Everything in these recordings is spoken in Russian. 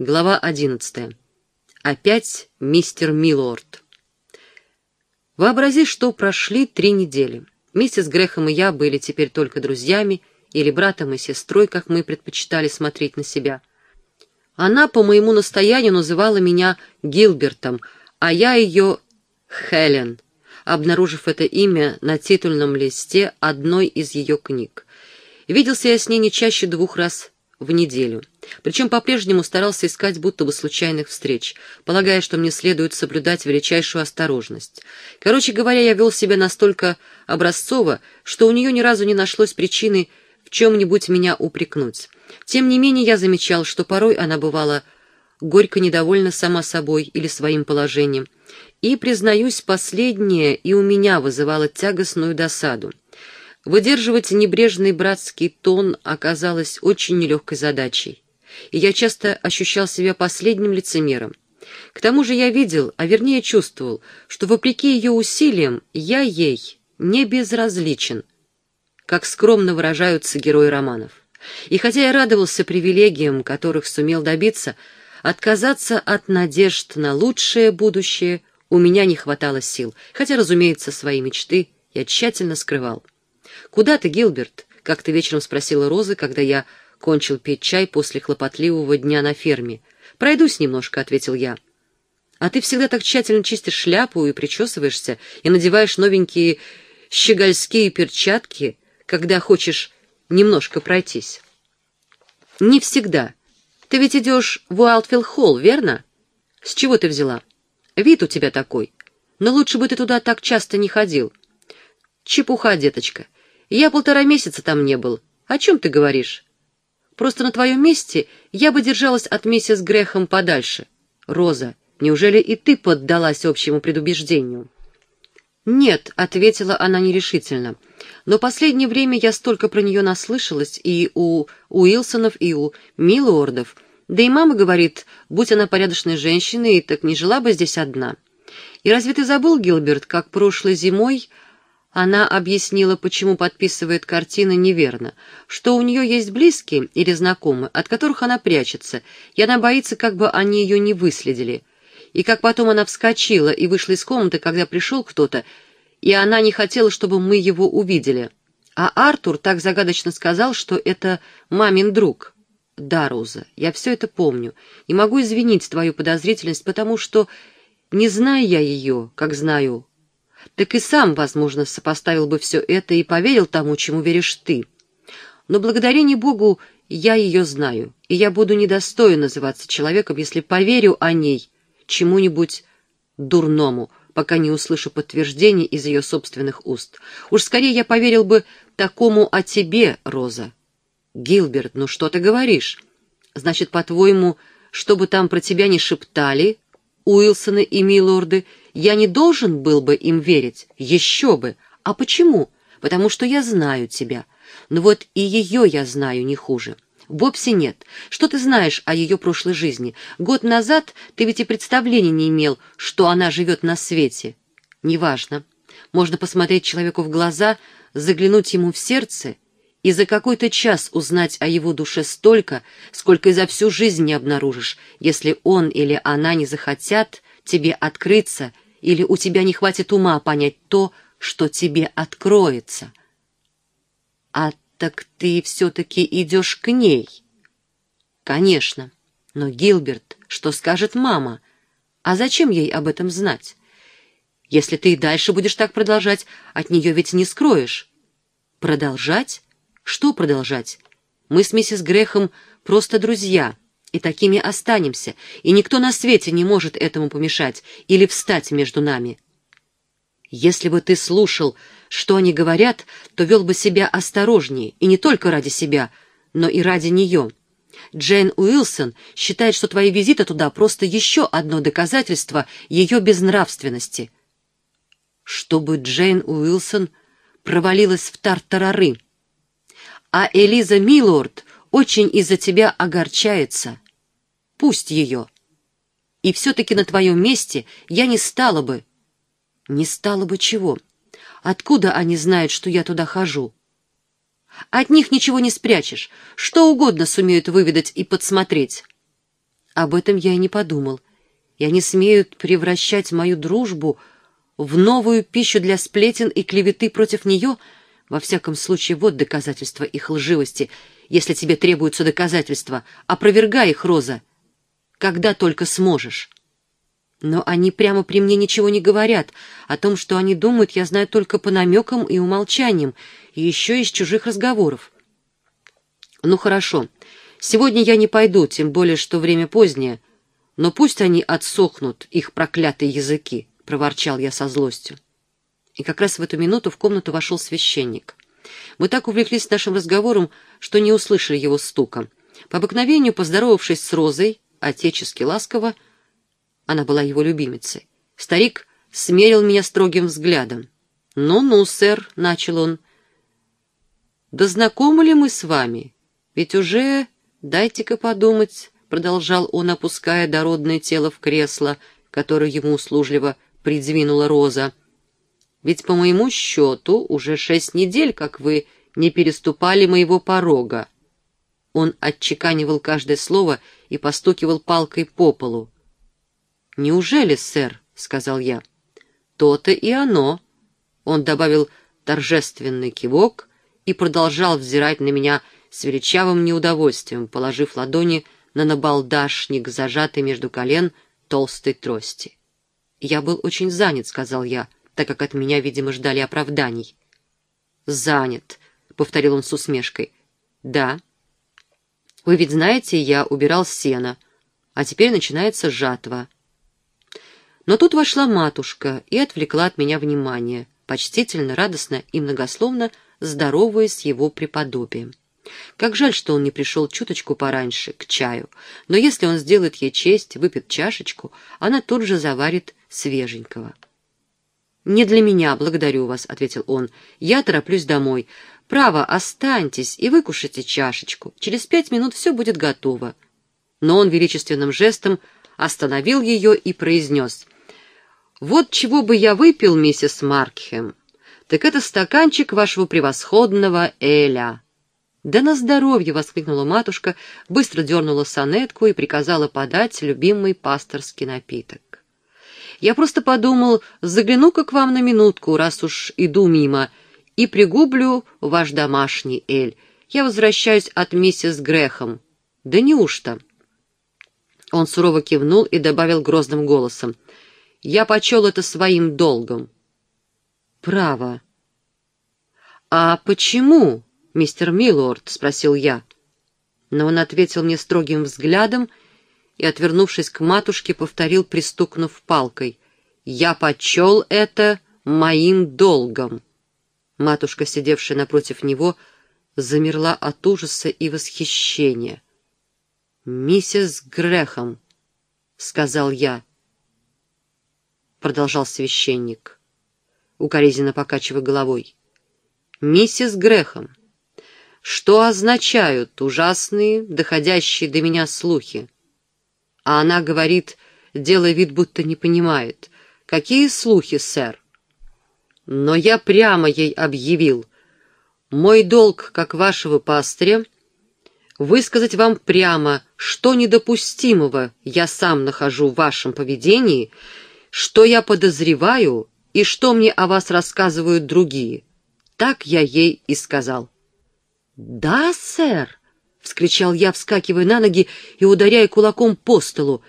Глава одиннадцатая. Опять мистер Миллорд. Вообрази, что прошли три недели. Миссис Грехом и я были теперь только друзьями или братом и сестрой, как мы предпочитали смотреть на себя. Она по моему настоянию называла меня Гилбертом, а я ее Хелен, обнаружив это имя на титульном листе одной из ее книг. Виделся я с ней не чаще двух раз в неделю. Причем по-прежнему старался искать будто бы случайных встреч, полагая, что мне следует соблюдать величайшую осторожность. Короче говоря, я вел себя настолько образцово, что у нее ни разу не нашлось причины в чем-нибудь меня упрекнуть. Тем не менее, я замечал, что порой она бывала горько недовольна сама собой или своим положением, и, признаюсь, последнее и у меня вызывало тягостную досаду. Выдерживать небрежный братский тон оказалось очень нелегкой задачей, и я часто ощущал себя последним лицемером. К тому же я видел, а вернее чувствовал, что вопреки ее усилиям я ей не безразличен, как скромно выражаются герои романов. И хотя я радовался привилегиям, которых сумел добиться, отказаться от надежд на лучшее будущее у меня не хватало сил, хотя, разумеется, свои мечты я тщательно скрывал. «Куда ты, Гилберт?» — как-то вечером спросила Роза, когда я кончил пить чай после хлопотливого дня на ферме. «Пройдусь немножко», — ответил я. «А ты всегда так тщательно чистишь шляпу и причесываешься, и надеваешь новенькие щегольские перчатки, когда хочешь немножко пройтись». «Не всегда. Ты ведь идешь в Уайлдфилл-холл, верно? С чего ты взяла? Вид у тебя такой. Но лучше бы ты туда так часто не ходил». «Чепуха, деточка. Я полтора месяца там не был. О чем ты говоришь? Просто на твоем месте я бы держалась от миссис Грехом подальше. Роза, неужели и ты поддалась общему предубеждению?» «Нет», — ответила она нерешительно. «Но последнее время я столько про нее наслышалась и у Уилсонов, и у Милордов. Да и мама говорит, будь она порядочной женщиной, так не жила бы здесь одна. И разве ты забыл, Гилберт, как прошлой зимой она объяснила, почему подписывает картины неверно, что у нее есть близкие или знакомые, от которых она прячется, и она боится, как бы они ее не выследили. И как потом она вскочила и вышла из комнаты, когда пришел кто-то, и она не хотела, чтобы мы его увидели. А Артур так загадочно сказал, что это мамин друг. Да, Роза, я все это помню, и могу извинить твою подозрительность, потому что, не зная я ее, как знаю так и сам, возможно, сопоставил бы все это и поверил тому, чему веришь ты. Но благодарение Богу я ее знаю, и я буду недостоин называться человеком, если поверю о ней чему-нибудь дурному, пока не услышу подтверждений из ее собственных уст. Уж скорее я поверил бы такому о тебе, Роза. Гилберт, ну что ты говоришь? Значит, по-твоему, чтобы там про тебя не шептали, Уилсоны и Милорды, я не должен был бы им верить, еще бы. А почему? Потому что я знаю тебя. Но вот и ее я знаю не хуже. Вовсе нет. Что ты знаешь о ее прошлой жизни? Год назад ты ведь и представления не имел, что она живет на свете. Неважно. Можно посмотреть человеку в глаза, заглянуть ему в сердце и за какой-то час узнать о его душе столько, сколько и за всю жизнь не обнаружишь, если он или она не захотят тебе открыться или у тебя не хватит ума понять то, что тебе откроется. А так ты все-таки идешь к ней? Конечно. Но, Гилберт, что скажет мама? А зачем ей об этом знать? Если ты и дальше будешь так продолжать, от нее ведь не скроешь. Продолжать? Что продолжать? Мы с миссис Грехом просто друзья — и такими останемся, и никто на свете не может этому помешать или встать между нами. Если бы ты слушал, что они говорят, то вел бы себя осторожнее, и не только ради себя, но и ради нее. Джейн Уилсон считает, что твои визиты туда просто еще одно доказательство ее безнравственности. Чтобы Джейн Уилсон провалилась в тартарары. А Элиза Миллорд очень из-за тебя огорчается. Пусть ее. И все-таки на твоем месте я не стала бы... Не стала бы чего? Откуда они знают, что я туда хожу? От них ничего не спрячешь, что угодно сумеют выведать и подсмотреть. Об этом я и не подумал. И они смеют превращать мою дружбу в новую пищу для сплетен и клеветы против нее. Во всяком случае, вот доказательства их лживости. Если тебе требуются доказательства, опровергай их, Роза. Когда только сможешь. Но они прямо при мне ничего не говорят. О том, что они думают, я знаю только по намекам и умолчаниям, и еще из чужих разговоров. Ну хорошо, сегодня я не пойду, тем более, что время позднее, но пусть они отсохнут, их проклятые языки, — проворчал я со злостью. И как раз в эту минуту в комнату вошел священник. Мы так увлеклись нашим разговором, что не услышали его стука. По обыкновению, поздоровавшись с Розой, отечески ласково, — она была его любимицей. Старик смерил меня строгим взглядом. «Ну-ну, сэр», — начал он. «Да знакомы ли мы с вами? Ведь уже... Дайте-ка подумать», — продолжал он, опуская дородное тело в кресло, которое ему услужливо придвинула Роза. «Ведь, по моему счету, уже шесть недель, как вы не переступали моего порога». Он отчеканивал каждое слово и постукивал палкой по полу. «Неужели, сэр?» — сказал я. «То-то и оно». Он добавил торжественный кивок и продолжал взирать на меня с величавым неудовольствием, положив ладони на набалдашник, зажатый между колен толстой трости. «Я был очень занят», — сказал я, так как от меня, видимо, ждали оправданий. «Занят», — повторил он с усмешкой. «Да. Вы ведь знаете, я убирал сено, а теперь начинается жатва». Но тут вошла матушка и отвлекла от меня внимание, почтительно, радостно и многословно здороваясь с его преподобием. Как жаль, что он не пришел чуточку пораньше, к чаю, но если он сделает ей честь, выпьет чашечку, она тут же заварит свеженького. «Не для меня, благодарю вас», — ответил он. «Я тороплюсь домой. Право, останьтесь и выкушайте чашечку. Через пять минут все будет готово». Но он величественным жестом остановил ее и произнес — «Вот чего бы я выпил, миссис Маркхем, так это стаканчик вашего превосходного Эля». «Да на здоровье!» — воскликнула матушка, быстро дернула сонетку и приказала подать любимый пасторский напиток. «Я просто подумал, загляну-ка к вам на минутку, раз уж иду мимо, и пригублю ваш домашний Эль. Я возвращаюсь от миссис Грехом». «Да неужто?» Он сурово кивнул и добавил грозным голосом — я почел это своим долгом. Право. А почему, мистер Миллорд? спросил я. Но он ответил мне строгим взглядом и, отвернувшись к матушке, повторил, пристукнув палкой. «Я почел это моим долгом». Матушка, сидевшая напротив него, замерла от ужаса и восхищения. «Миссис Грехом», — сказал я, — продолжал священник, укоризненно покачивая головой. «Миссис Грехом, что означают ужасные, доходящие до меня слухи?» А она говорит, делая вид, будто не понимает. «Какие слухи, сэр?» Но я прямо ей объявил. «Мой долг, как вашего пастыря, высказать вам прямо, что недопустимого я сам нахожу в вашем поведении — что я подозреваю и что мне о вас рассказывают другие. Так я ей и сказал. «Да, сэр!» — вскричал я, вскакивая на ноги и ударяя кулаком по столу.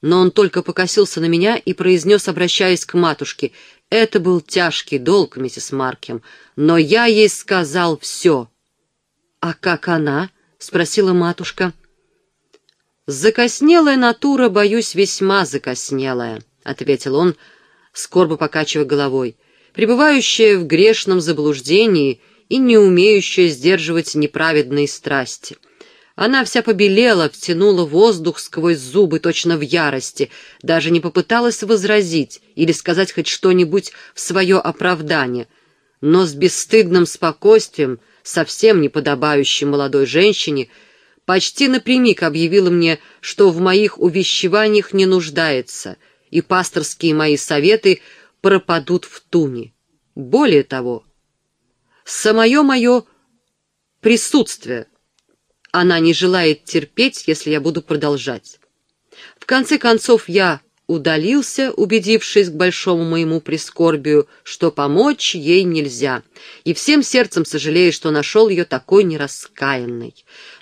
Но он только покосился на меня и произнес, обращаясь к матушке, «Это был тяжкий долг, миссис Маркем, но я ей сказал все». «А как она?» — спросила матушка. «Закоснелая натура, боюсь, весьма закоснелая». — ответил он, скорбо покачивая головой, пребывающая в грешном заблуждении и не умеющая сдерживать неправедные страсти. Она вся побелела, втянула воздух сквозь зубы, точно в ярости, даже не попыталась возразить или сказать хоть что-нибудь в свое оправдание, но с бесстыдным спокойствием, совсем не подобающим молодой женщине, почти напрямик объявила мне, что в моих увещеваниях не нуждается — и пасторские мои советы пропадут в туне. Более того, самое мое присутствие она не желает терпеть, если я буду продолжать. В конце концов я удалился, убедившись к большому моему прискорбию, что помочь ей нельзя, и всем сердцем сожалею, что нашел ее такой нераскаянной.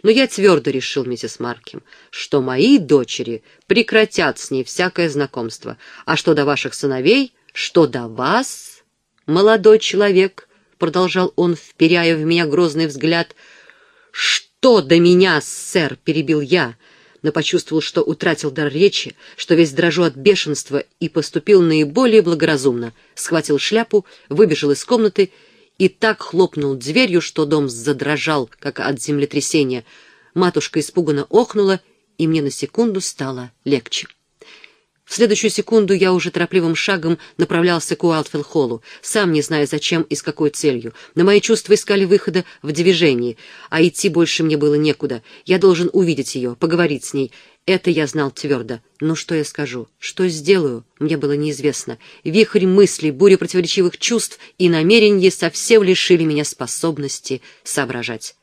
Но я твердо решил, миссис Маркем, что мои дочери прекратят с ней всякое знакомство, а что до ваших сыновей, что до вас, молодой человек, продолжал он, вперяя в меня грозный взгляд, что до меня, сэр, перебил я, — но почувствовал, что утратил дар речи, что весь дрожу от бешенства и поступил наиболее благоразумно. Схватил шляпу, выбежал из комнаты и так хлопнул дверью, что дом задрожал, как от землетрясения. Матушка испуганно охнула, и мне на секунду стало легче. В следующую секунду я уже торопливым шагом направлялся к Уайлдфилл-холлу, сам не зная зачем и с какой целью. Но мои чувства искали выхода в движении, а идти больше мне было некуда. Я должен увидеть ее, поговорить с ней. Это я знал твердо. Но что я скажу? Что сделаю? Мне было неизвестно. Вихрь мыслей, буря противоречивых чувств и намерений совсем лишили меня способности соображать.